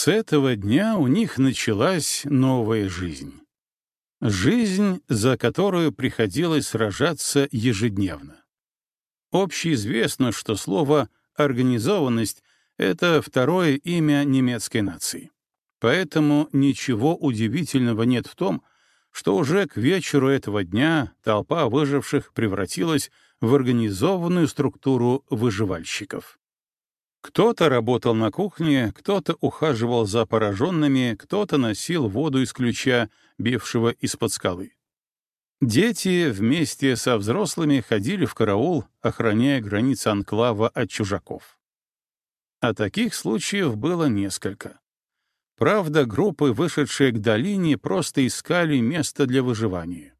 С этого дня у них началась новая жизнь. Жизнь, за которую приходилось сражаться ежедневно. Общеизвестно, что слово «организованность» — это второе имя немецкой нации. Поэтому ничего удивительного нет в том, что уже к вечеру этого дня толпа выживших превратилась в организованную структуру выживальщиков. Кто-то работал на кухне, кто-то ухаживал за пораженными, кто-то носил воду из ключа, бившего из-под скалы. Дети вместе со взрослыми ходили в караул, охраняя границы анклава от чужаков. А таких случаев было несколько. Правда, группы, вышедшие к долине, просто искали место для выживания.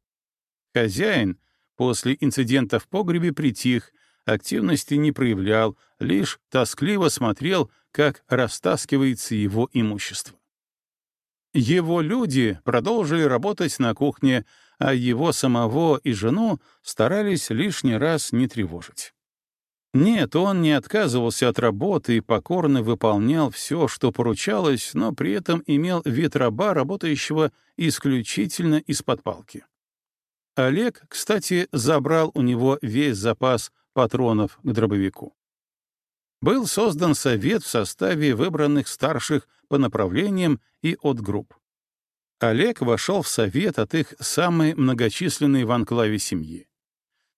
Хозяин после инцидента в погребе притих, активности не проявлял, лишь тоскливо смотрел, как растаскивается его имущество. Его люди продолжили работать на кухне, а его самого и жену старались лишний раз не тревожить. Нет, он не отказывался от работы и покорно выполнял все, что поручалось, но при этом имел вид раба, работающего исключительно из-под палки. Олег, кстати, забрал у него весь запас патронов к дробовику. Был создан совет в составе выбранных старших по направлениям и от групп. Олег вошел в совет от их самой многочисленной в анклаве семьи.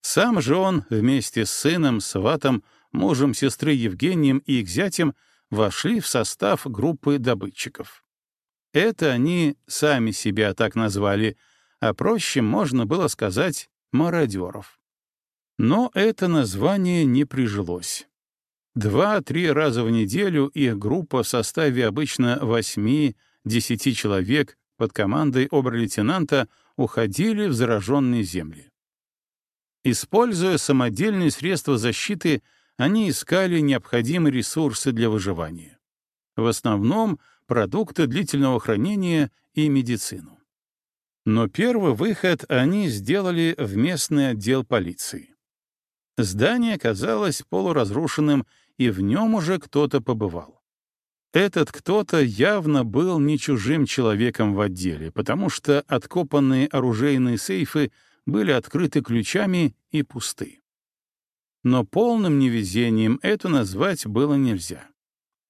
Сам же он вместе с сыном, сватом, мужем сестры Евгением и их зятем вошли в состав группы добытчиков. Это они сами себя так назвали, а проще можно было сказать мародеров. Но это название не прижилось. Два-три раза в неделю их группа в составе обычно восьми-десяти человек под командой обер-лейтенанта уходили в зараженные земли. Используя самодельные средства защиты, они искали необходимые ресурсы для выживания. В основном продукты длительного хранения и медицину. Но первый выход они сделали в местный отдел полиции. Здание казалось полуразрушенным, и в нем уже кто-то побывал. Этот кто-то явно был не чужим человеком в отделе, потому что откопанные оружейные сейфы были открыты ключами и пусты. Но полным невезением это назвать было нельзя.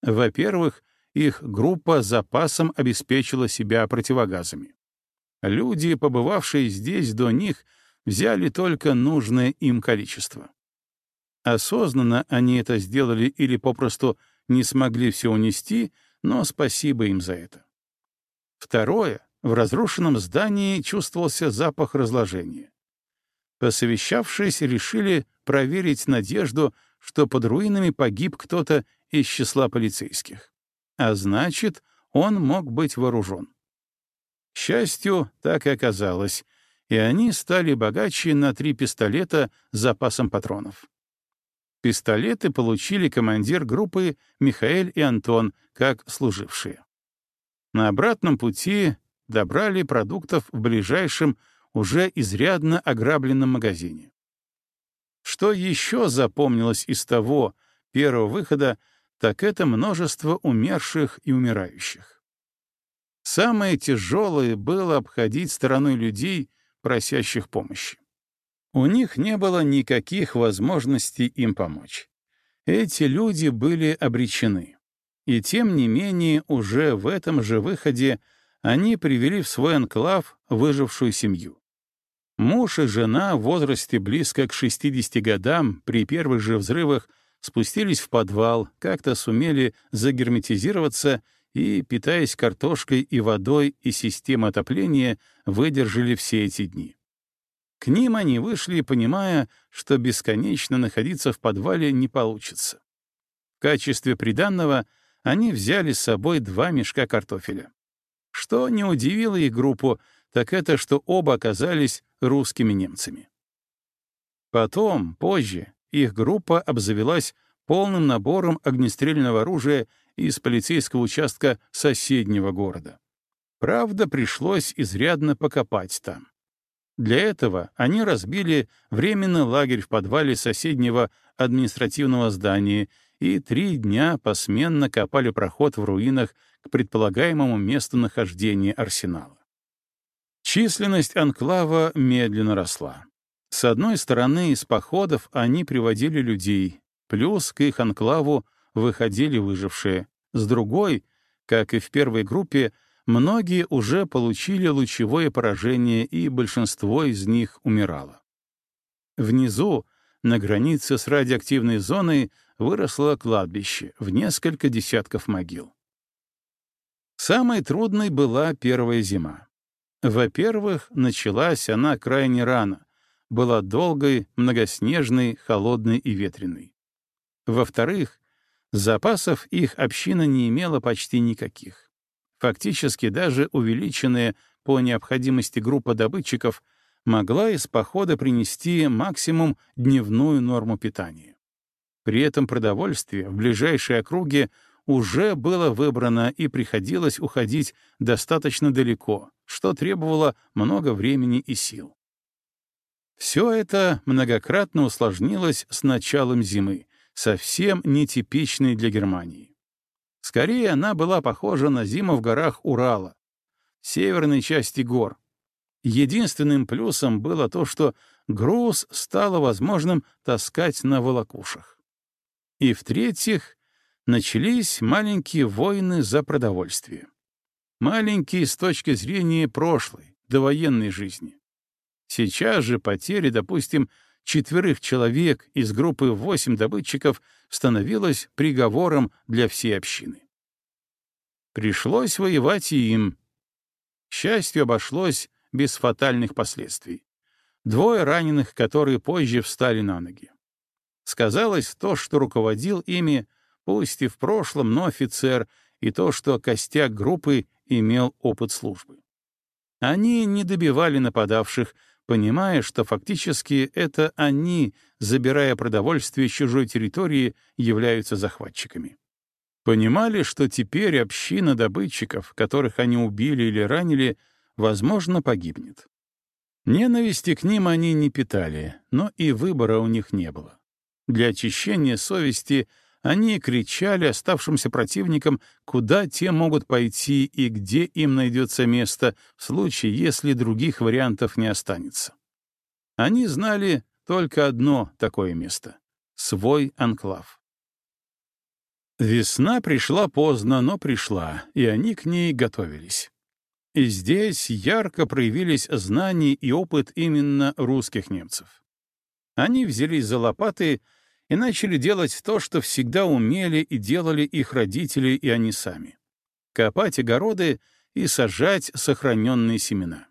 Во-первых, их группа запасом обеспечила себя противогазами. Люди, побывавшие здесь до них, взяли только нужное им количество. Осознанно они это сделали или попросту не смогли все унести, но спасибо им за это. Второе, в разрушенном здании чувствовался запах разложения. Посовещавшись, решили проверить надежду, что под руинами погиб кто-то из числа полицейских. А значит, он мог быть вооружен. К счастью, так и оказалось, и они стали богаче на три пистолета с запасом патронов. Пистолеты получили командир группы Михаэль и Антон, как служившие. На обратном пути добрали продуктов в ближайшем, уже изрядно ограбленном магазине. Что еще запомнилось из того первого выхода, так это множество умерших и умирающих. Самое тяжелое было обходить стороной людей, просящих помощи. У них не было никаких возможностей им помочь. Эти люди были обречены. И тем не менее уже в этом же выходе они привели в свой анклав выжившую семью. Муж и жена в возрасте близко к 60 годам при первых же взрывах спустились в подвал, как-то сумели загерметизироваться и, питаясь картошкой и водой и системой отопления, выдержали все эти дни. К ним они вышли, понимая, что бесконечно находиться в подвале не получится. В качестве приданного они взяли с собой два мешка картофеля. Что не удивило их группу, так это, что оба оказались русскими немцами. Потом, позже, их группа обзавелась полным набором огнестрельного оружия из полицейского участка соседнего города. Правда, пришлось изрядно покопать там. Для этого они разбили временный лагерь в подвале соседнего административного здания и три дня посменно копали проход в руинах к предполагаемому месту нахождения арсенала. Численность анклава медленно росла. С одной стороны, из походов они приводили людей, плюс к их анклаву выходили выжившие. С другой, как и в первой группе, многие уже получили лучевое поражение, и большинство из них умирало. Внизу, на границе с радиоактивной зоной, выросло кладбище в несколько десятков могил. Самой трудной была первая зима. Во-первых, началась она крайне рано, была долгой, многоснежной, холодной и ветреной. Во-вторых, запасов их община не имела почти никаких. Фактически даже увеличенная по необходимости группа добытчиков могла из похода принести максимум дневную норму питания. При этом продовольствие в ближайшей округе уже было выбрано и приходилось уходить достаточно далеко, что требовало много времени и сил. Все это многократно усложнилось с началом зимы, совсем нетипичной для Германии. Скорее, она была похожа на зиму в горах Урала, северной части гор. Единственным плюсом было то, что груз стало возможным таскать на волокушах. И в-третьих, начались маленькие войны за продовольствие. Маленькие с точки зрения прошлой, довоенной жизни. Сейчас же потери, допустим, четверых человек из группы восемь добытчиков становилось приговором для всей общины. Пришлось воевать и им. К счастью, обошлось без фатальных последствий. Двое раненых, которые позже встали на ноги. Сказалось то, что руководил ими, пусть и в прошлом, но офицер, и то, что костяк группы имел опыт службы. Они не добивали нападавших, понимая, что фактически это они, забирая продовольствие с чужой территории, являются захватчиками. Понимали, что теперь община добытчиков, которых они убили или ранили, возможно, погибнет. Ненависти к ним они не питали, но и выбора у них не было. Для очищения совести они кричали оставшимся противникам, куда те могут пойти и где им найдется место в случае, если других вариантов не останется. Они знали только одно такое место — свой анклав. Весна пришла поздно, но пришла, и они к ней готовились. И здесь ярко проявились знания и опыт именно русских немцев. Они взялись за лопаты — и начали делать то, что всегда умели и делали их родители и они сами — копать огороды и сажать сохраненные семена.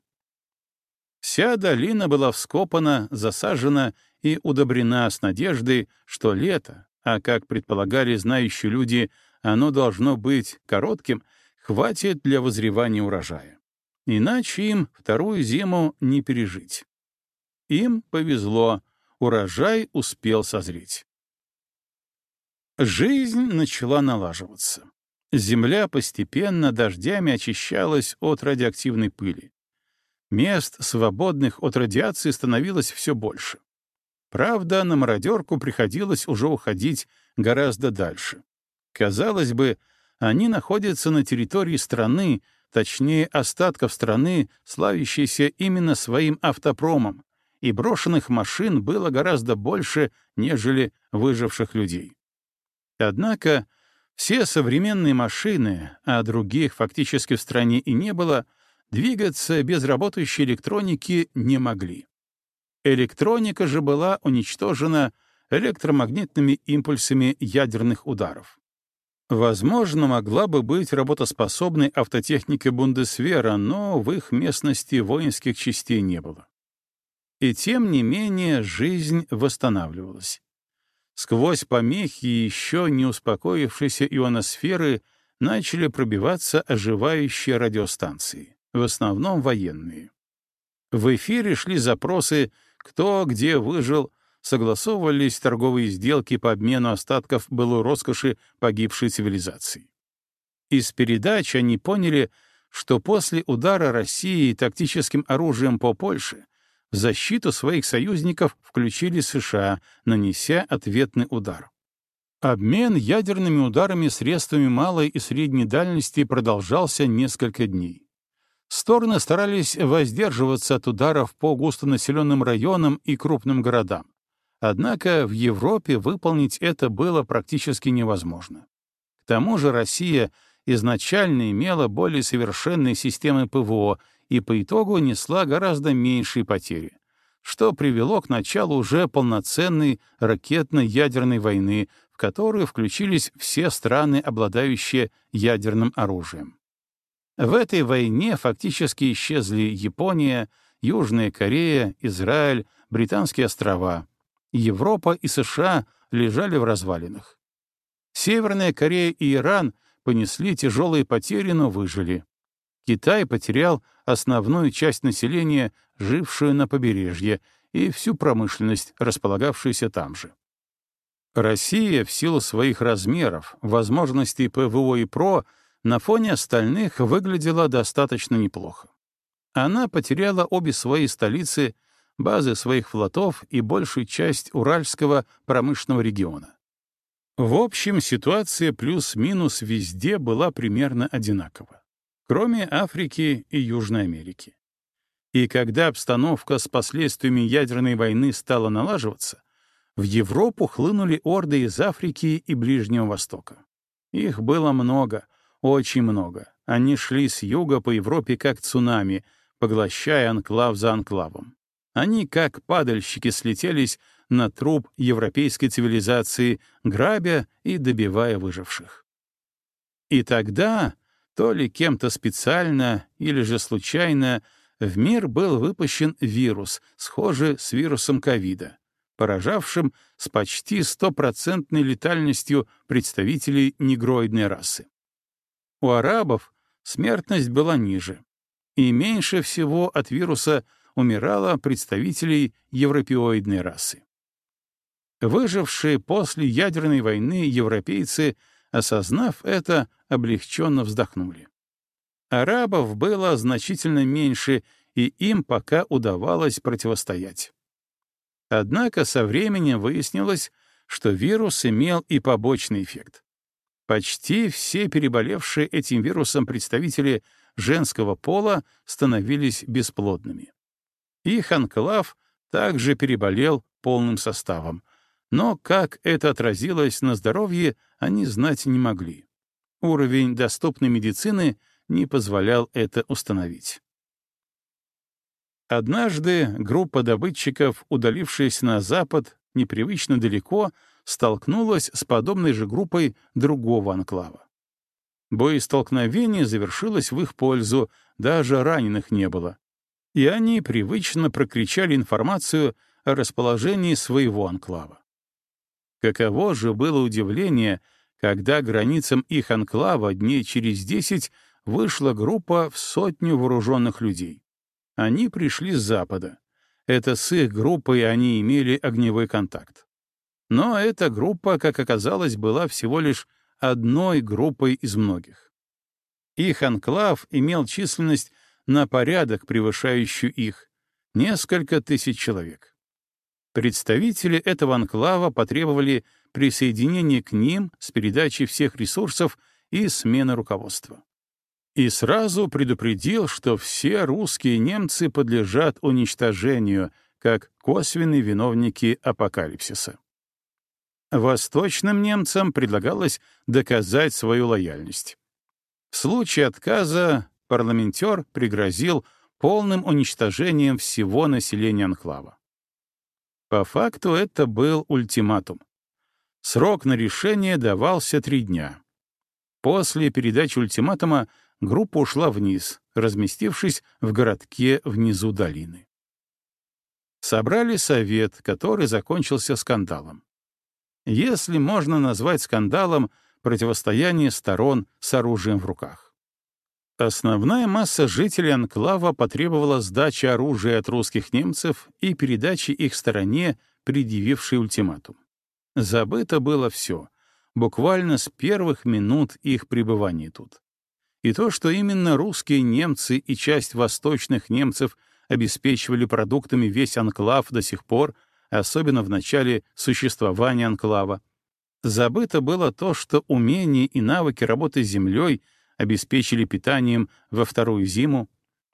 Вся долина была вскопана, засажена и удобрена с надеждой, что лето, а как предполагали знающие люди, оно должно быть коротким, хватит для возревания урожая. Иначе им вторую зиму не пережить. Им повезло, урожай успел созреть. Жизнь начала налаживаться. Земля постепенно дождями очищалась от радиоактивной пыли. Мест, свободных от радиации, становилось все больше. Правда, на мародерку приходилось уже уходить гораздо дальше. Казалось бы, они находятся на территории страны, точнее, остатков страны, славящейся именно своим автопромом, и брошенных машин было гораздо больше, нежели выживших людей. Однако все современные машины, а других фактически в стране и не было, двигаться без работающей электроники не могли. Электроника же была уничтожена электромагнитными импульсами ядерных ударов. Возможно, могла бы быть работоспособной автотехника Бундесвера, но в их местности воинских частей не было. И тем не менее жизнь восстанавливалась. Сквозь помехи еще не успокоившейся ионосферы начали пробиваться оживающие радиостанции, в основном военные. В эфире шли запросы «Кто где выжил», согласовывались торговые сделки по обмену остатков былой роскоши погибшей цивилизации. Из передач они поняли, что после удара России тактическим оружием по Польше в защиту своих союзников включили США, нанеся ответный удар. Обмен ядерными ударами средствами малой и средней дальности продолжался несколько дней. Стороны старались воздерживаться от ударов по густонаселенным районам и крупным городам. Однако в Европе выполнить это было практически невозможно. К тому же Россия изначально имела более совершенные системы ПВО и по итогу несла гораздо меньшие потери, что привело к началу уже полноценной ракетно-ядерной войны, в которую включились все страны, обладающие ядерным оружием. В этой войне фактически исчезли Япония, Южная Корея, Израиль, Британские острова. Европа и США лежали в развалинах. Северная Корея и Иран понесли тяжелые потери, но выжили. Китай потерял основную часть населения, жившую на побережье, и всю промышленность, располагавшуюся там же. Россия в силу своих размеров, возможностей ПВО и ПРО на фоне остальных выглядела достаточно неплохо. Она потеряла обе свои столицы, базы своих флотов и большую часть Уральского промышленного региона. В общем, ситуация плюс-минус везде была примерно одинакова, кроме Африки и Южной Америки. И когда обстановка с последствиями ядерной войны стала налаживаться, в Европу хлынули орды из Африки и Ближнего Востока. Их было много, очень много. Они шли с юга по Европе как цунами, поглощая анклав за анклавом. Они, как падальщики, слетелись на труп европейской цивилизации, грабя и добивая выживших. И тогда, то ли кем-то специально или же случайно, в мир был выпущен вирус, схожий с вирусом ковида, поражавшим с почти стопроцентной летальностью представителей негроидной расы. У арабов смертность была ниже, и меньше всего от вируса умирало представителей европеоидной расы. Выжившие после ядерной войны европейцы, осознав это, облегченно вздохнули. Арабов было значительно меньше, и им пока удавалось противостоять. Однако со временем выяснилось, что вирус имел и побочный эффект. Почти все переболевшие этим вирусом представители женского пола становились бесплодными. Их анклав также переболел полным составом, но как это отразилось на здоровье, они знать не могли. Уровень доступной медицины не позволял это установить. Однажды группа добытчиков, удалившись на запад, непривычно далеко, столкнулась с подобной же группой другого анклава. Боестолкновение завершилось в их пользу, даже раненых не было. И они привычно прокричали информацию о расположении своего анклава. Каково же было удивление, когда границам их анклава дней через десять вышла группа в сотню вооруженных людей. Они пришли с запада. Это с их группой они имели огневой контакт. Но эта группа, как оказалось, была всего лишь одной группой из многих. Их анклав имел численность на порядок превышающую их — несколько тысяч человек. Представители этого анклава потребовали присоединения к ним с передачей всех ресурсов и смены руководства и сразу предупредил, что все русские немцы подлежат уничтожению, как косвенные виновники апокалипсиса. Восточным немцам предлагалось доказать свою лояльность. В случае отказа парламентер пригрозил полным уничтожением всего населения анклава. По факту это был ультиматум. Срок на решение давался три дня. После передачи ультиматума группа ушла вниз, разместившись в городке внизу долины. Собрали совет, который закончился скандалом. Если можно назвать скандалом противостояние сторон с оружием в руках. Основная масса жителей анклава потребовала сдачи оружия от русских немцев и передачи их стороне, предъявившей ультиматум. Забыто было все, буквально с первых минут их пребывания тут. И то, что именно русские немцы и часть восточных немцев обеспечивали продуктами весь анклав до сих пор, особенно в начале существования анклава, Забыто было то, что умения и навыки работы с землей обеспечили питанием во вторую зиму,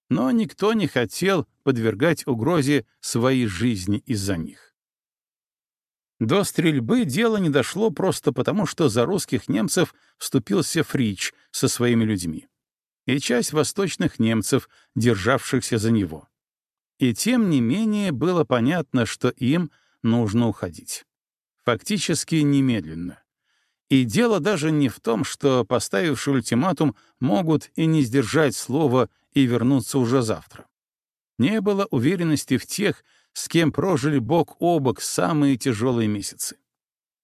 но никто не хотел подвергать угрозе своей жизни из-за них. До стрельбы дело не дошло просто потому, что за русских немцев вступился Фрич со своими людьми и часть восточных немцев, державшихся за него. И тем не менее было понятно, что им нужно уходить. Фактически немедленно. И дело даже не в том, что поставившие ультиматум могут и не сдержать слова и вернуться уже завтра. Не было уверенности в тех, с кем прожили бок о бок самые тяжелые месяцы.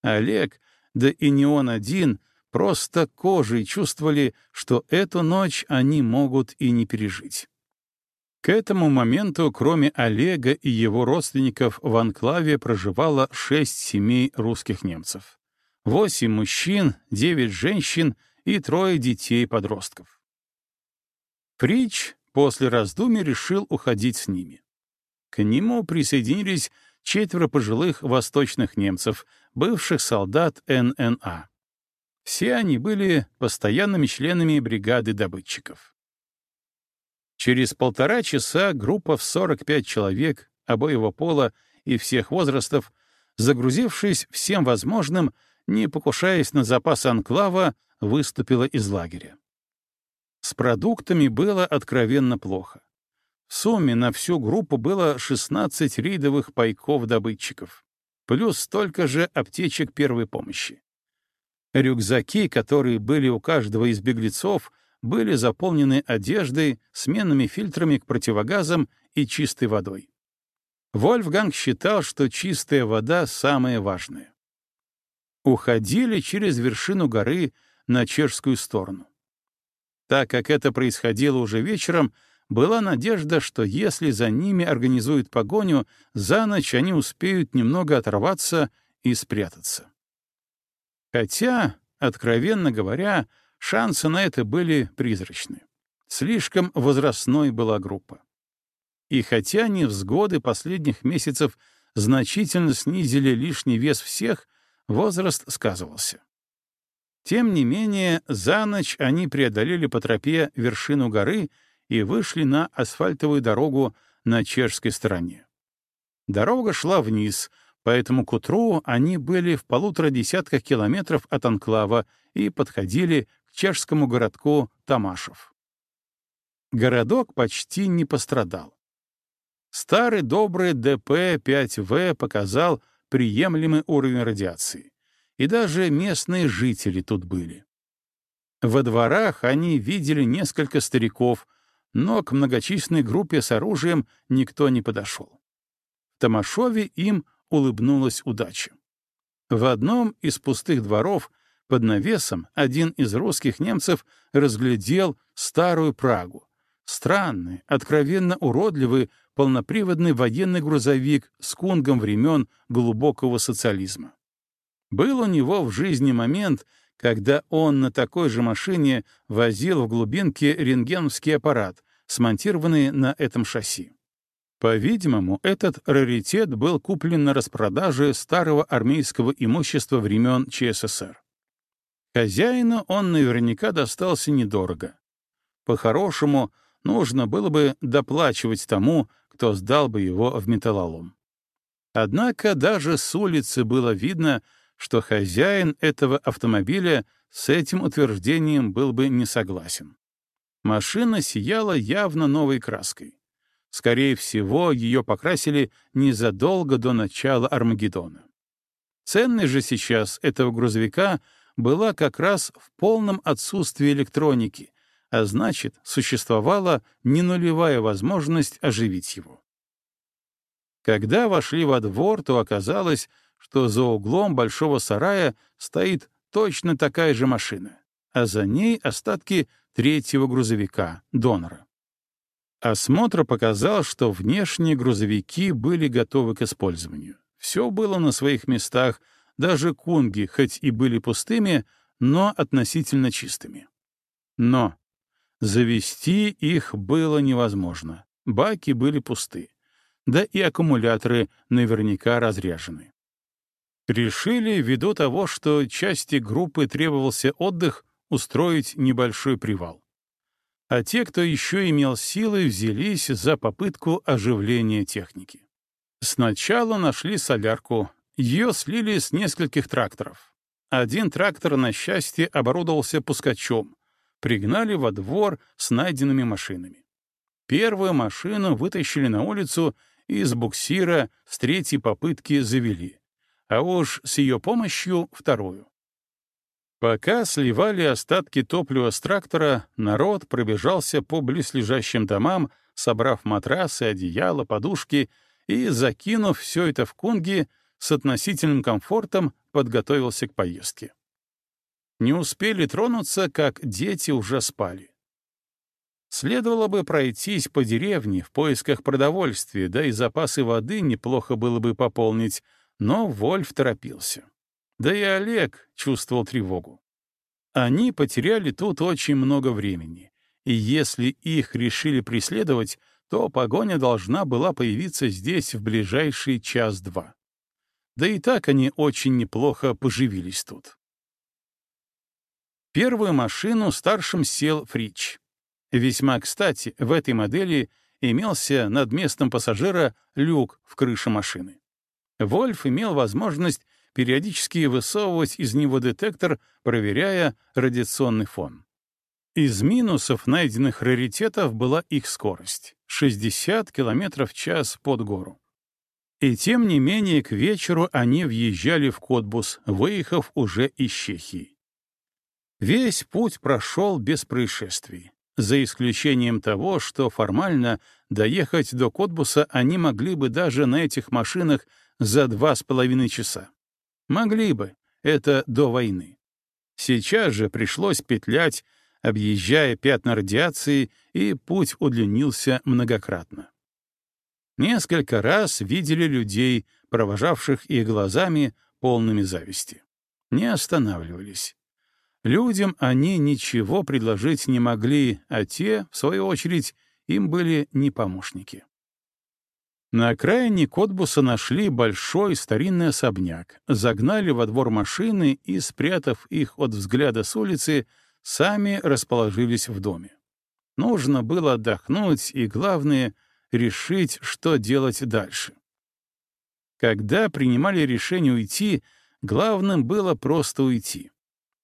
Олег, да и не он один, просто кожей чувствовали, что эту ночь они могут и не пережить. К этому моменту, кроме Олега и его родственников, в анклаве проживало шесть семей русских немцев. Восемь мужчин, девять женщин и трое детей-подростков. Фрич после раздумий решил уходить с ними. К нему присоединились четверо пожилых восточных немцев, бывших солдат ННА. Все они были постоянными членами бригады добытчиков. Через полтора часа группа в 45 человек обоего пола и всех возрастов, загрузившись всем возможным, не покушаясь на запас анклава, выступила из лагеря. С продуктами было откровенно плохо. В сумме на всю группу было 16 рейдовых пайков-добытчиков, плюс столько же аптечек первой помощи. Рюкзаки, которые были у каждого из беглецов, были заполнены одеждой, сменными фильтрами к противогазам и чистой водой. Вольфганг считал, что чистая вода — самое важное. Уходили через вершину горы на чешскую сторону. Так как это происходило уже вечером, была надежда, что если за ними организуют погоню, за ночь они успеют немного оторваться и спрятаться. Хотя, откровенно говоря, шансы на это были призрачны. Слишком возрастной была группа. И хотя невзгоды последних месяцев значительно снизили лишний вес всех, возраст сказывался. Тем не менее, за ночь они преодолели по тропе вершину горы и вышли на асфальтовую дорогу на чешской стороне. Дорога шла вниз, поэтому к утру они были в полутора десятках километров от анклава и подходили к чешскому городку Тамашев. Городок почти не пострадал. Старый добрый ДП-5В показал приемлемый уровень радиации и даже местные жители тут были. Во дворах они видели несколько стариков, но к многочисленной группе с оружием никто не подошел. В Тамашове им улыбнулась удача. В одном из пустых дворов под навесом один из русских немцев разглядел старую Прагу. Странный, откровенно уродливый, полноприводный военный грузовик с кунгом времен глубокого социализма. Был у него в жизни момент, когда он на такой же машине возил в глубинке рентгеновский аппарат, смонтированный на этом шасси. По-видимому, этот раритет был куплен на распродаже старого армейского имущества времен ЧССР. Хозяину он наверняка достался недорого. По-хорошему, нужно было бы доплачивать тому, кто сдал бы его в металлолом. Однако даже с улицы было видно, что хозяин этого автомобиля с этим утверждением был бы не согласен. Машина сияла явно новой краской. Скорее всего, ее покрасили незадолго до начала Армагеддона. Ценность же сейчас этого грузовика была как раз в полном отсутствии электроники, а значит, существовала не нулевая возможность оживить его. Когда вошли во двор, то оказалось, что за углом большого сарая стоит точно такая же машина, а за ней остатки третьего грузовика, донора. Осмотр показал, что внешние грузовики были готовы к использованию. Все было на своих местах, даже кунги, хоть и были пустыми, но относительно чистыми. Но завести их было невозможно. Баки были пусты. Да и аккумуляторы наверняка разряжены. Решили, ввиду того, что части группы требовался отдых, устроить небольшой привал. А те, кто еще имел силы, взялись за попытку оживления техники. Сначала нашли солярку, ее слили с нескольких тракторов. Один трактор, на счастье, оборудовался пускачом. Пригнали во двор с найденными машинами. Первую машину вытащили на улицу и с буксира с третьей попытки завели, а уж с ее помощью — вторую. Пока сливали остатки топлива с трактора, народ пробежался по близлежащим домам, собрав матрасы, одеяла, подушки и, закинув все это в кунги, с относительным комфортом подготовился к поездке. Не успели тронуться, как дети уже спали. Следовало бы пройтись по деревне в поисках продовольствия, да и запасы воды неплохо было бы пополнить, но Вольф торопился. Да и Олег чувствовал тревогу. Они потеряли тут очень много времени, и если их решили преследовать, то погоня должна была появиться здесь в ближайший час-два. Да и так они очень неплохо поживились тут. Первую машину старшим сел Фрич. Весьма кстати, в этой модели имелся над местом пассажира люк в крыше машины. Вольф имел возможность периодически высовывать из него детектор, проверяя радиационный фон. Из минусов найденных раритетов была их скорость — 60 км в час под гору. И тем не менее к вечеру они въезжали в Котбус, выехав уже из Чехии. Весь путь прошел без происшествий, за исключением того, что формально доехать до Котбуса они могли бы даже на этих машинах за два с половиной часа. Могли бы, это до войны. Сейчас же пришлось петлять, объезжая пятна радиации, и путь удлинился многократно. Несколько раз видели людей, провожавших их глазами, полными зависти. Не останавливались. Людям они ничего предложить не могли, а те, в свою очередь, им были не помощники. На окраине Котбуса нашли большой старинный особняк, загнали во двор машины и, спрятав их от взгляда с улицы, сами расположились в доме. Нужно было отдохнуть и, главное, решить, что делать дальше. Когда принимали решение уйти, главным было просто уйти.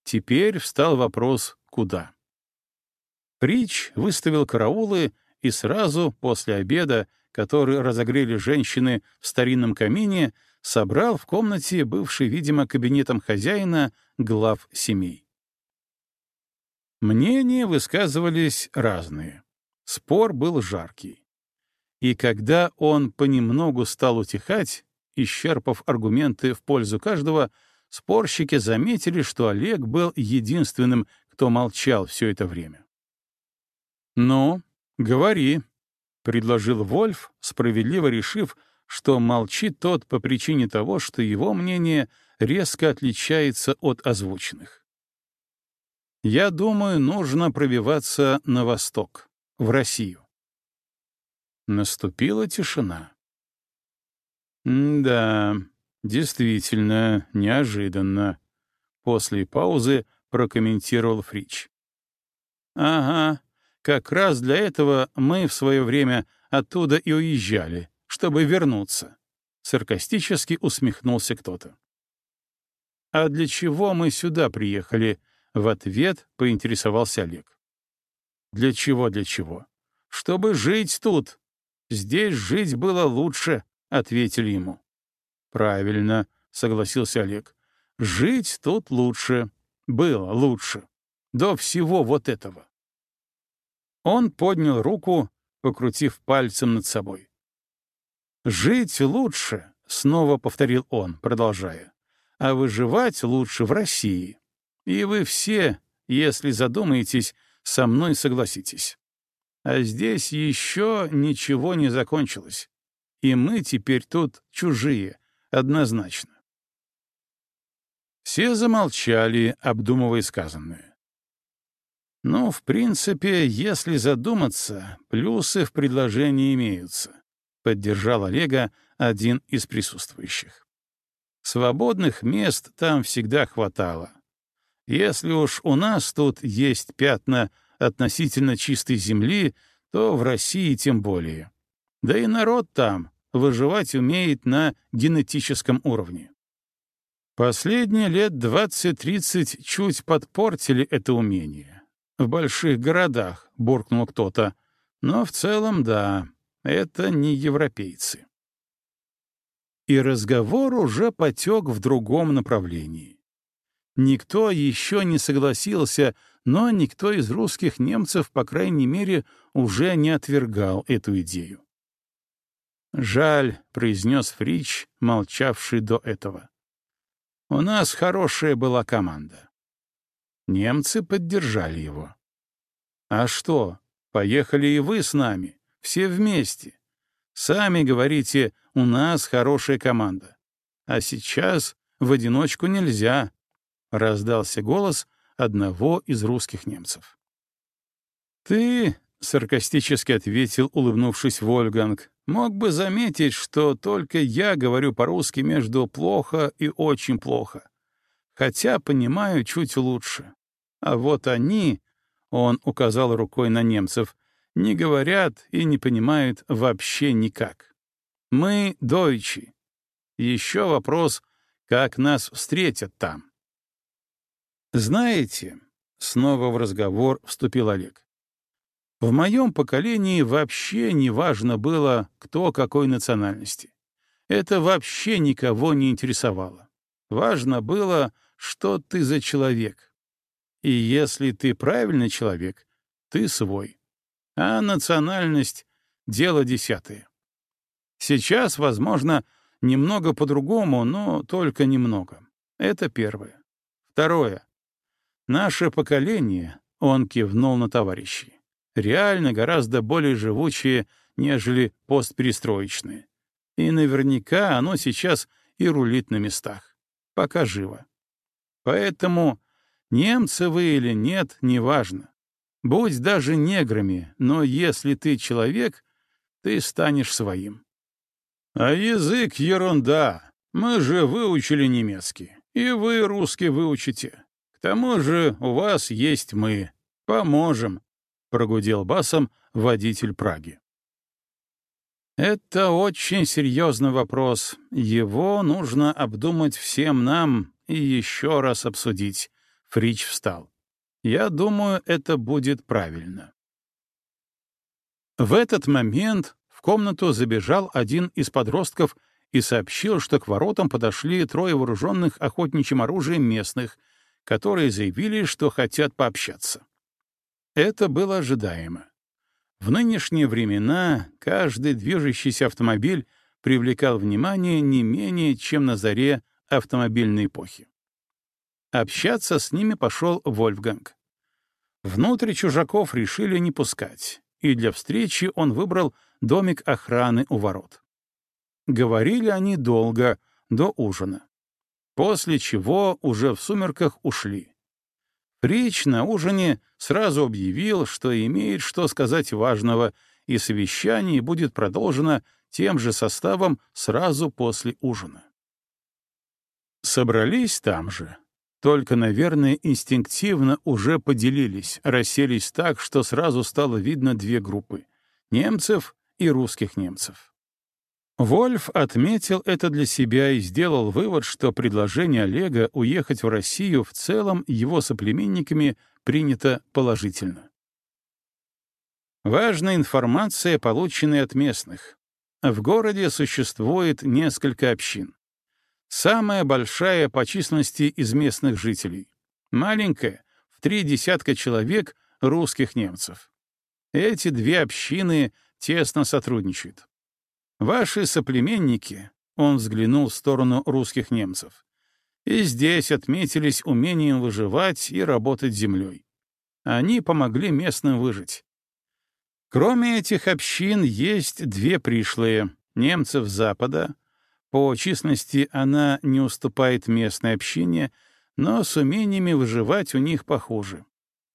Теперь встал вопрос «куда?». Рич выставил караулы и сразу после обеда, который разогрели женщины в старинном камине, собрал в комнате, бывший, видимо, кабинетом хозяина, глав семей. Мнения высказывались разные. Спор был жаркий. И когда он понемногу стал утихать, исчерпав аргументы в пользу каждого, спорщики заметили, что Олег был единственным, кто молчал все это время. «Ну, говори», — предложил Вольф, справедливо решив, что молчит тот по причине того, что его мнение резко отличается от озвученных. «Я думаю, нужно пробиваться на восток, в Россию. Наступила тишина. «Да, действительно, неожиданно», — после паузы прокомментировал Фрич. «Ага, как раз для этого мы в свое время оттуда и уезжали, чтобы вернуться», — саркастически усмехнулся кто-то. «А для чего мы сюда приехали?» — в ответ поинтересовался Олег. «Для чего, для чего? Чтобы жить тут, Здесь жить было лучше, — ответили ему. Правильно, — согласился Олег. Жить тут лучше. Было лучше. До всего вот этого. Он поднял руку, покрутив пальцем над собой. «Жить лучше», — снова повторил он, продолжая, «а выживать лучше в России. И вы все, если задумаетесь, со мной согласитесь. А здесь еще ничего не закончилось. И мы теперь тут чужие, однозначно. Все замолчали, обдумывая сказанное. Ну, в принципе, если задуматься, плюсы в предложении имеются, — поддержал Олега один из присутствующих. Свободных мест там всегда хватало. Если уж у нас тут есть пятна относительно чистой земли, то в России тем более. Да и народ там выживать умеет на генетическом уровне. Последние лет 20-30 чуть подпортили это умение. В больших городах, буркнул кто-то. Но в целом, да, это не европейцы. И разговор уже потек в другом направлении. Никто еще не согласился, но никто из русских немцев, по крайней мере, уже не отвергал эту идею. «Жаль», — произнес Фрич, молчавший до этого. «У нас хорошая была команда». Немцы поддержали его. «А что, поехали и вы с нами, все вместе. Сами говорите, у нас хорошая команда. А сейчас в одиночку нельзя», — раздался голос одного из русских немцев. «Ты, — саркастически ответил, улыбнувшись Вольганг, — мог бы заметить, что только я говорю по-русски между «плохо» и «очень плохо». Хотя понимаю чуть лучше. А вот они, — он указал рукой на немцев, — не говорят и не понимают вообще никак. Мы — дойчи. Еще вопрос, как нас встретят там. «Знаете», — снова в разговор вступил Олег, «в моем поколении вообще не важно было, кто какой национальности. Это вообще никого не интересовало. Важно было, что ты за человек. И если ты правильный человек, ты свой. А национальность — дело десятое. Сейчас, возможно, немного по-другому, но только немного. Это первое. Второе. Наше поколение, он кивнул на товарищей, реально гораздо более живучее, нежели постперестроечное. И наверняка оно сейчас и рулит на местах. Пока живо. Поэтому немцы вы или нет, неважно. Будь даже неграми, но если ты человек, ты станешь своим. А язык — ерунда. Мы же выучили немецкий. И вы русский выучите. К тому же у вас есть мы. Поможем», — прогудел басом водитель Праги. «Это очень серьезный вопрос. Его нужно обдумать всем нам и еще раз обсудить». Фрич встал. «Я думаю, это будет правильно». В этот момент в комнату забежал один из подростков и сообщил, что к воротам подошли трое вооруженных охотничьим оружием местных — которые заявили, что хотят пообщаться. Это было ожидаемо. В нынешние времена каждый движущийся автомобиль привлекал внимание не менее, чем на заре автомобильной эпохи. Общаться с ними пошел Вольфганг. Внутрь чужаков решили не пускать, и для встречи он выбрал домик охраны у ворот. Говорили они долго, до ужина после чего уже в сумерках ушли. Речь на ужине сразу объявил, что имеет что сказать важного, и совещание будет продолжено тем же составом сразу после ужина. Собрались там же, только, наверное, инстинктивно уже поделились, расселись так, что сразу стало видно две группы — немцев и русских немцев. Вольф отметил это для себя и сделал вывод, что предложение Олега уехать в Россию в целом его соплеменниками принято положительно. Важная информация, полученная от местных. В городе существует несколько общин. Самая большая по численности из местных жителей. Маленькая, в три десятка человек, русских немцев. Эти две общины тесно сотрудничают. Ваши соплеменники, он взглянул в сторону русских немцев, и здесь отметились умением выживать и работать землей. Они помогли местным выжить. Кроме этих общин есть две пришлые — немцев Запада. По численности она не уступает местной общине, но с умениями выживать у них похуже.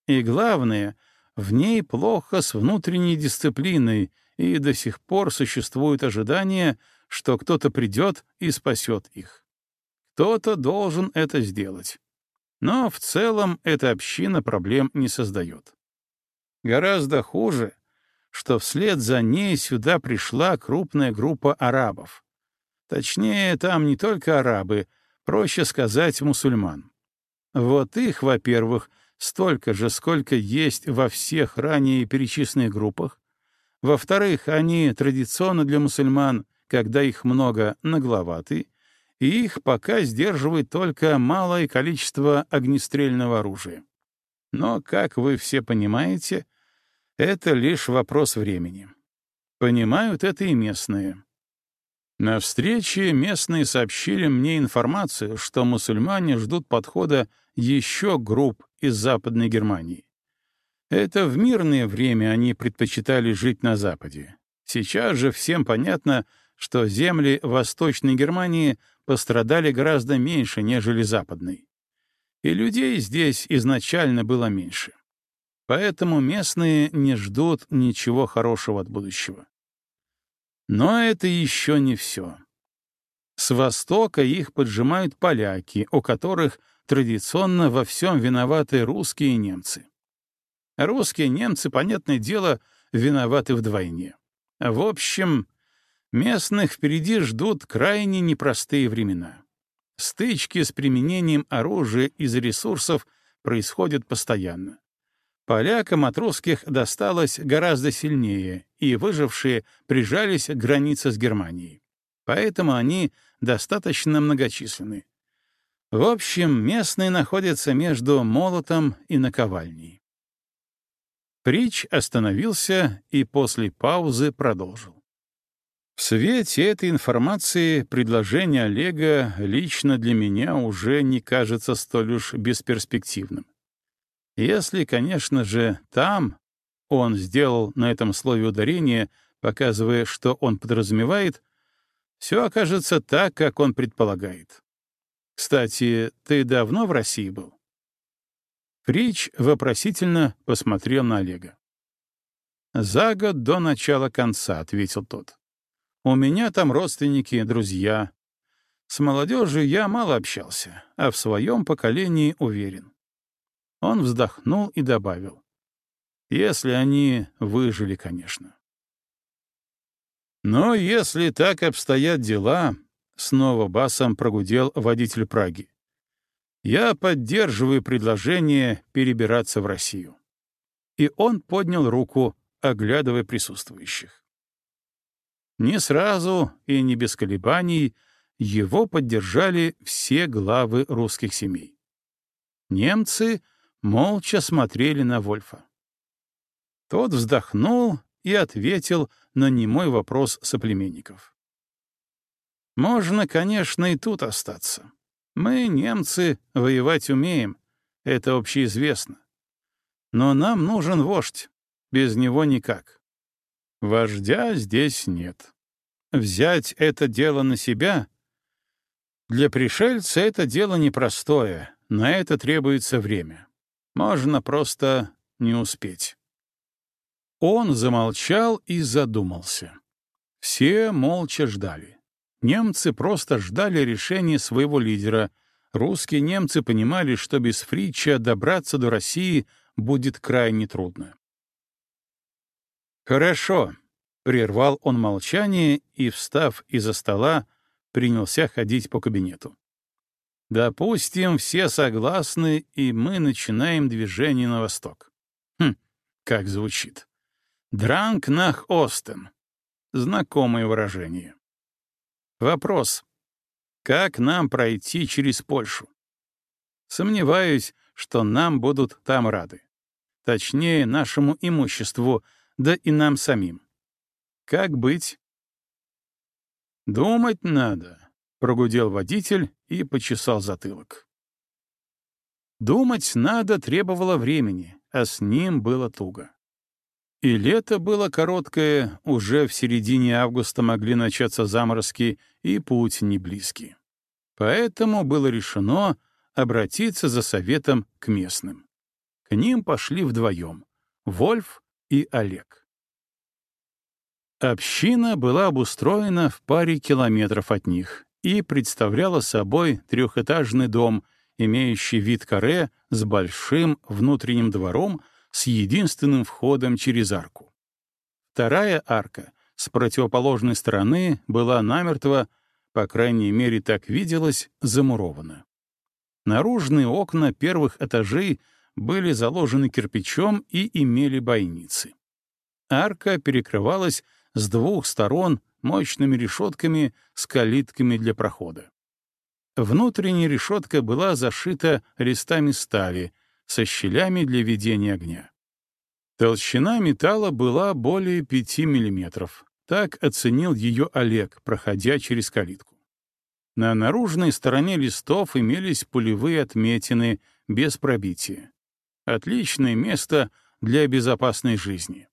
И главное, в ней плохо с внутренней дисциплиной — и до сих пор существует ожидание, что кто-то придет и спасет их. Кто-то должен это сделать. Но в целом эта община проблем не создает. Гораздо хуже, что вслед за ней сюда пришла крупная группа арабов. Точнее, там не только арабы, проще сказать, мусульман. Вот их, во-первых, столько же, сколько есть во всех ранее перечисленных группах. Во-вторых, они традиционно для мусульман, когда их много, нагловаты, и их пока сдерживает только малое количество огнестрельного оружия. Но, как вы все понимаете, это лишь вопрос времени. Понимают это и местные. На встрече местные сообщили мне информацию, что мусульмане ждут подхода еще групп из Западной Германии. Это в мирное время они предпочитали жить на Западе. Сейчас же всем понятно, что земли Восточной Германии пострадали гораздо меньше, нежели Западной. И людей здесь изначально было меньше. Поэтому местные не ждут ничего хорошего от будущего. Но это еще не все. С востока их поджимают поляки, у которых традиционно во всем виноваты русские и немцы. Русские и немцы, понятное дело, виноваты вдвойне. В общем, местных впереди ждут крайне непростые времена. Стычки с применением оружия из ресурсов происходят постоянно. Полякам от русских досталось гораздо сильнее, и выжившие прижались к границе с Германией. Поэтому они достаточно многочисленны. В общем, местные находятся между молотом и наковальней. Притч остановился и после паузы продолжил. В свете этой информации предложение Олега лично для меня уже не кажется столь уж бесперспективным. Если, конечно же, там он сделал на этом слове ударение, показывая, что он подразумевает, все окажется так, как он предполагает. Кстати, ты давно в России был? Фрич вопросительно посмотрел на Олега. «За год до начала конца», — ответил тот. «У меня там родственники, друзья. С молодежью я мало общался, а в своем поколении уверен. Он вздохнул и добавил. Если они выжили, конечно. Но если так обстоят дела, снова басом прогудел водитель Праги. Я поддерживаю предложение перебираться в Россию. И он поднял руку, оглядывая присутствующих. Не сразу и не без колебаний его поддержали все главы русских семей. Немцы — молча смотрели на Вольфа. Тот вздохнул и ответил на немой вопрос соплеменников. «Можно, конечно, и тут остаться. Мы, немцы, воевать умеем, это общеизвестно. Но нам нужен вождь, без него никак. Вождя здесь нет. Взять это дело на себя? Для пришельца это дело непростое, на это требуется время. Можно просто не успеть. Он замолчал и задумался. Все молча ждали. Немцы просто ждали решения своего лидера. Русские немцы понимали, что без Фрича добраться до России будет крайне трудно. «Хорошо», — прервал он молчание и, встав из-за стола, принялся ходить по кабинету. Допустим, все согласны, и мы начинаем движение на восток. Хм, как звучит. Дранг нах Остен. Знакомое выражение. Вопрос. Как нам пройти через Польшу? Сомневаюсь, что нам будут там рады. Точнее, нашему имуществу, да и нам самим. Как быть? Думать надо. Прогудел водитель и почесал затылок. Думать надо требовало времени, а с ним было туго. И лето было короткое, уже в середине августа могли начаться заморозки, и путь не близкий. Поэтому было решено обратиться за советом к местным. К ним пошли вдвоем — Вольф и Олег. Община была обустроена в паре километров от них, и представляла собой трехэтажный дом, имеющий вид каре с большим внутренним двором с единственным входом через арку. Вторая арка с противоположной стороны была намертво, по крайней мере так виделось, замурована. Наружные окна первых этажей были заложены кирпичом и имели бойницы. Арка перекрывалась с двух сторон мощными решетками с калитками для прохода. Внутренняя решетка была зашита листами стали со щелями для ведения огня. Толщина металла была более 5 мм. Так оценил ее Олег, проходя через калитку. На наружной стороне листов имелись пулевые отметины без пробития. Отличное место для безопасной жизни.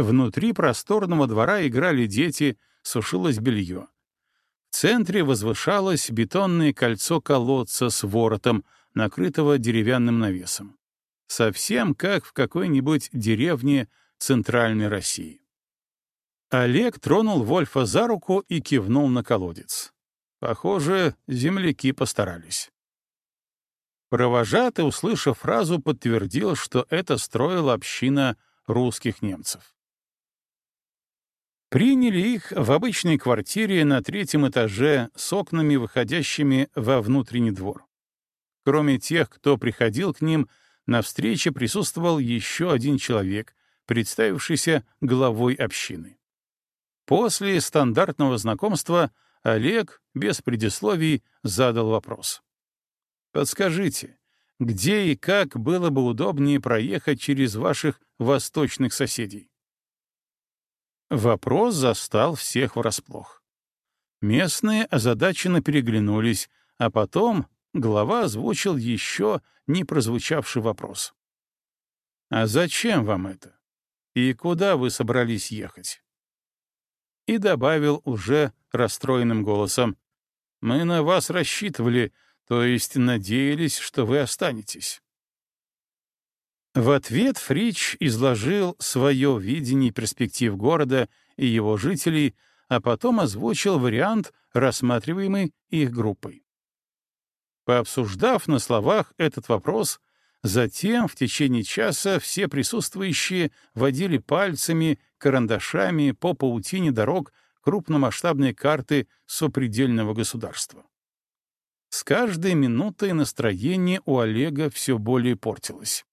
Внутри просторного двора играли дети, сушилось белье. В центре возвышалось бетонное кольцо колодца с воротом, накрытого деревянным навесом. Совсем как в какой-нибудь деревне Центральной России. Олег тронул Вольфа за руку и кивнул на колодец. Похоже, земляки постарались. Провожатый, услышав фразу, подтвердил, что это строила община русских немцев. Приняли их в обычной квартире на третьем этаже с окнами, выходящими во внутренний двор. Кроме тех, кто приходил к ним, на встрече присутствовал еще один человек, представившийся главой общины. После стандартного знакомства Олег, без предисловий, задал вопрос. «Подскажите, где и как было бы удобнее проехать через ваших восточных соседей?» Вопрос застал всех врасплох. Местные озадаченно переглянулись, а потом глава озвучил еще не прозвучавший вопрос. «А зачем вам это? И куда вы собрались ехать?» И добавил уже расстроенным голосом. «Мы на вас рассчитывали, то есть надеялись, что вы останетесь». В ответ Фрич изложил свое видение перспектив города и его жителей, а потом озвучил вариант, рассматриваемый их группой. Пообсуждав на словах этот вопрос, затем в течение часа все присутствующие водили пальцами, карандашами по паутине дорог крупномасштабной карты сопредельного государства. С каждой минутой настроение у Олега все более портилось.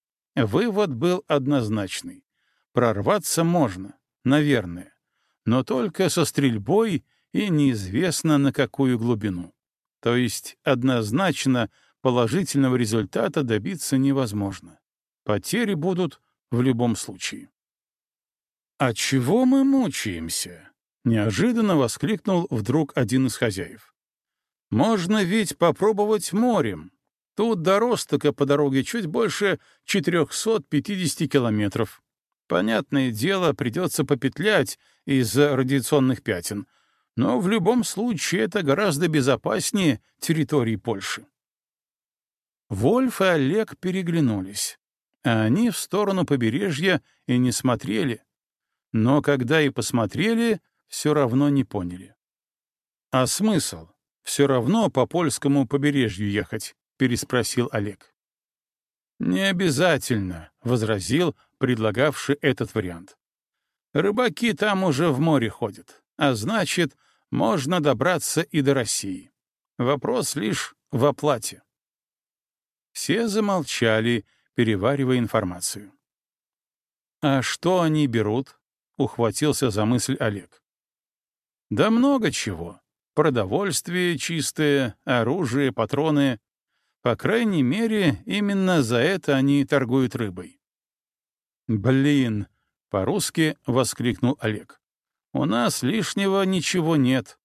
Вывод был однозначный. Прорваться можно, наверное, но только со стрельбой и неизвестно на какую глубину. То есть однозначно положительного результата добиться невозможно. Потери будут в любом случае. «А чего мы мучаемся?» — неожиданно воскликнул вдруг один из хозяев. «Можно ведь попробовать морем. Тут до Ростока по дороге чуть больше 450 километров. Понятное дело, придется попетлять из-за радиационных пятен, но в любом случае это гораздо безопаснее территории Польши. Вольф и Олег переглянулись. Они в сторону побережья и не смотрели. Но когда и посмотрели, все равно не поняли. А смысл? Все равно по польскому побережью ехать. — переспросил Олег. «Не обязательно», — возразил предлагавший этот вариант. «Рыбаки там уже в море ходят, а значит, можно добраться и до России. Вопрос лишь в оплате». Все замолчали, переваривая информацию. «А что они берут?» — ухватился за мысль Олег. «Да много чего. Продовольствие чистое, оружие, патроны. По крайней мере, именно за это они торгуют рыбой. «Блин!» — по-русски воскликнул Олег. «У нас лишнего ничего нет».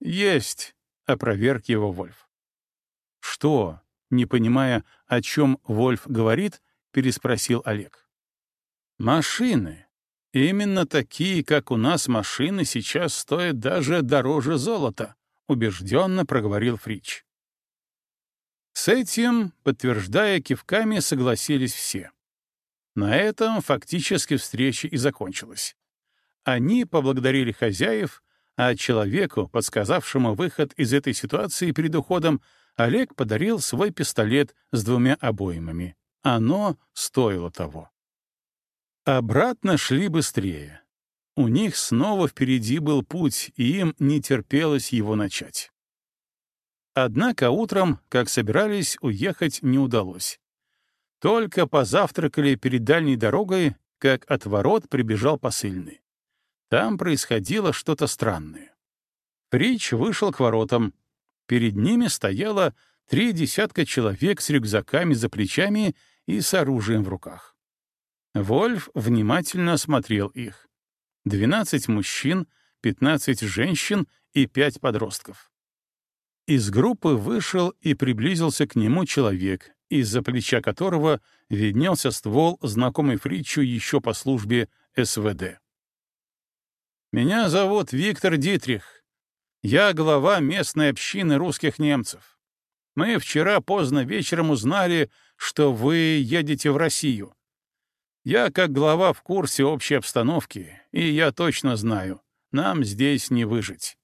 «Есть!» — опроверг его Вольф. «Что?» — не понимая, о чем Вольф говорит, переспросил Олег. «Машины. Именно такие, как у нас машины, сейчас стоят даже дороже золота», — убежденно проговорил Фрич. С этим, подтверждая кивками, согласились все. На этом фактически встреча и закончилась. Они поблагодарили хозяев, а человеку, подсказавшему выход из этой ситуации перед уходом, Олег подарил свой пистолет с двумя обоймами. Оно стоило того. Обратно шли быстрее. У них снова впереди был путь, и им не терпелось его начать. Однако утром, как собирались, уехать не удалось. Только позавтракали перед дальней дорогой, как от ворот прибежал посыльный. Там происходило что-то странное. Рич вышел к воротам. Перед ними стояло три десятка человек с рюкзаками за плечами и с оружием в руках. Вольф внимательно осмотрел их. Двенадцать мужчин, пятнадцать женщин и пять подростков. Из группы вышел и приблизился к нему человек, из-за плеча которого виднелся ствол, знакомый Фричу еще по службе СВД. «Меня зовут Виктор Дитрих. Я глава местной общины русских немцев. Мы вчера поздно вечером узнали, что вы едете в Россию. Я, как глава, в курсе общей обстановки, и я точно знаю, нам здесь не выжить.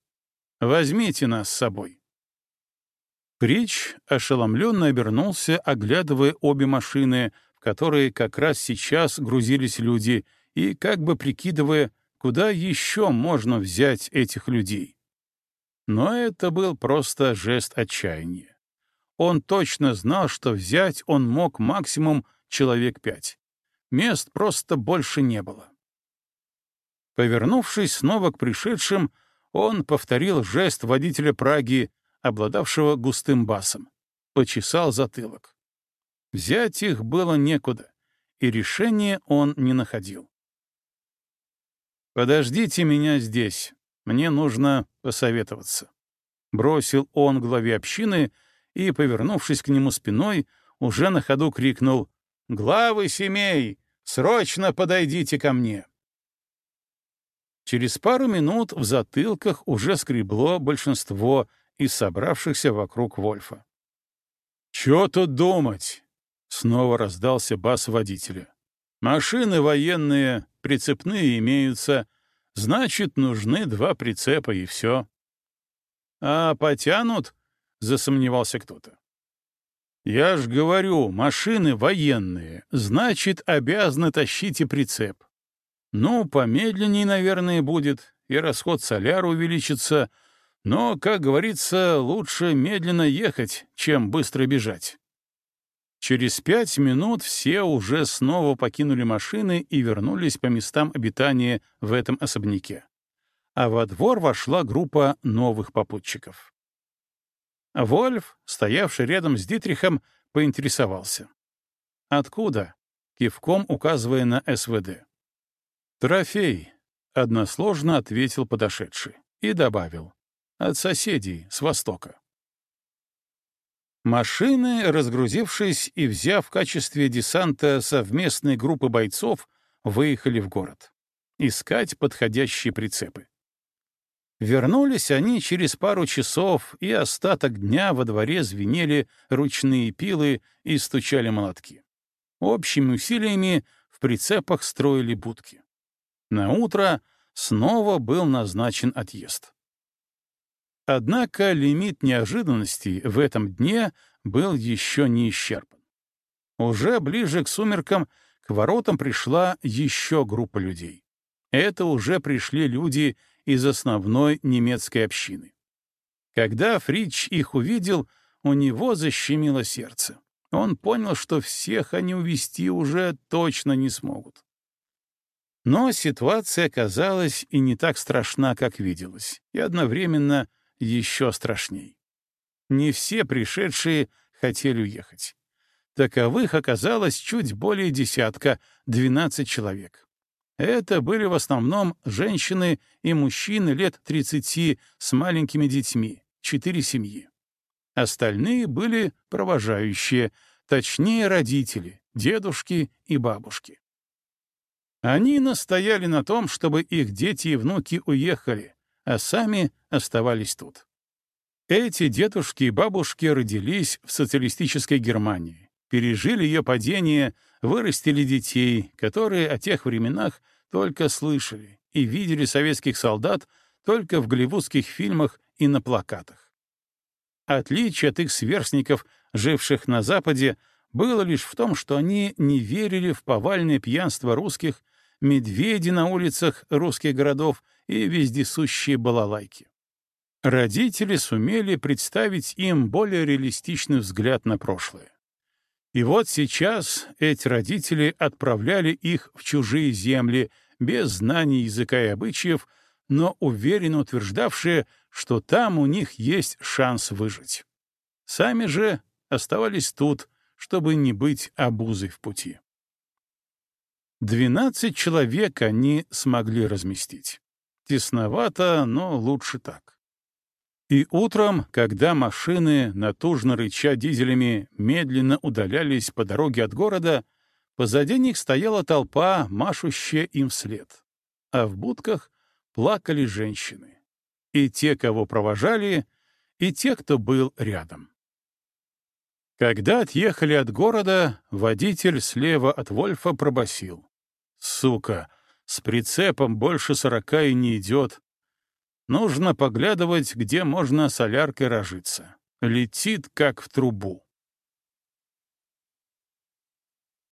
Возьмите нас с собой. Прич ошеломленно обернулся, оглядывая обе машины, в которые как раз сейчас грузились люди, и как бы прикидывая, куда еще можно взять этих людей. Но это был просто жест отчаяния. Он точно знал, что взять он мог максимум человек пять. Мест просто больше не было. Повернувшись снова к пришедшим, он повторил жест водителя Праги, обладавшего густым басом. Почесал затылок. Взять их было некуда, и решения он не находил. «Подождите меня здесь, мне нужно посоветоваться», — бросил он главе общины и, повернувшись к нему спиной, уже на ходу крикнул «Главы семей, срочно подойдите ко мне!» Через пару минут в затылках уже скребло большинство из собравшихся вокруг Вольфа. «Чё тут думать?» — снова раздался бас водителя. «Машины военные, прицепные имеются, значит, нужны два прицепа и все». «А потянут?» — засомневался кто-то. «Я ж говорю, машины военные, значит, обязаны тащить и прицеп. Ну, помедленнее, наверное, будет, и расход соляра увеличится, но, как говорится, лучше медленно ехать, чем быстро бежать. Через пять минут все уже снова покинули машины и вернулись по местам обитания в этом особняке. А во двор вошла группа новых попутчиков. Вольф, стоявший рядом с Дитрихом, поинтересовался. «Откуда?» — кивком указывая на СВД. «Трофей», — односложно ответил подошедший и добавил. От соседей с востока. Машины, разгрузившись и взяв в качестве десанта совместные группы бойцов, выехали в город. Искать подходящие прицепы. Вернулись они через пару часов, и остаток дня во дворе звенели ручные пилы и стучали молотки. Общими усилиями в прицепах строили будки. На утро снова был назначен отъезд. Однако лимит неожиданностей в этом дне был еще не исчерпан. Уже ближе к сумеркам к воротам пришла еще группа людей. Это уже пришли люди из основной немецкой общины. Когда Фрич их увидел, у него защемило сердце. Он понял, что всех они увести уже точно не смогут. Но ситуация оказалась и не так страшна, как виделась, и одновременно — еще страшней. Не все пришедшие хотели уехать. Таковых оказалось чуть более десятка, 12 человек. Это были в основном женщины и мужчины лет 30 с маленькими детьми, четыре семьи. Остальные были провожающие, точнее родители, дедушки и бабушки. Они настояли на том, чтобы их дети и внуки уехали, а сами оставались тут. Эти дедушки и бабушки родились в социалистической Германии, пережили ее падение, вырастили детей, которые о тех временах только слышали и видели советских солдат только в голливудских фильмах и на плакатах. Отличие от их сверстников, живших на Западе, было лишь в том, что они не верили в повальное пьянство русских, медведи на улицах русских городов и вездесущие балалайки. Родители сумели представить им более реалистичный взгляд на прошлое. И вот сейчас эти родители отправляли их в чужие земли, без знаний языка и обычаев, но уверенно утверждавшие, что там у них есть шанс выжить. Сами же оставались тут, чтобы не быть обузой в пути. Двенадцать человек они смогли разместить. Тесновато, но лучше так. И утром, когда машины, натужно рыча дизелями, медленно удалялись по дороге от города, позади них стояла толпа, машущая им вслед. А в будках плакали женщины. И те, кого провожали, и те, кто был рядом. Когда отъехали от города, водитель слева от Вольфа пробасил: «Сука, с прицепом больше сорока и не идет. Нужно поглядывать, где можно соляркой рожиться. Летит, как в трубу.